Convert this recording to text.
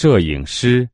摄影师。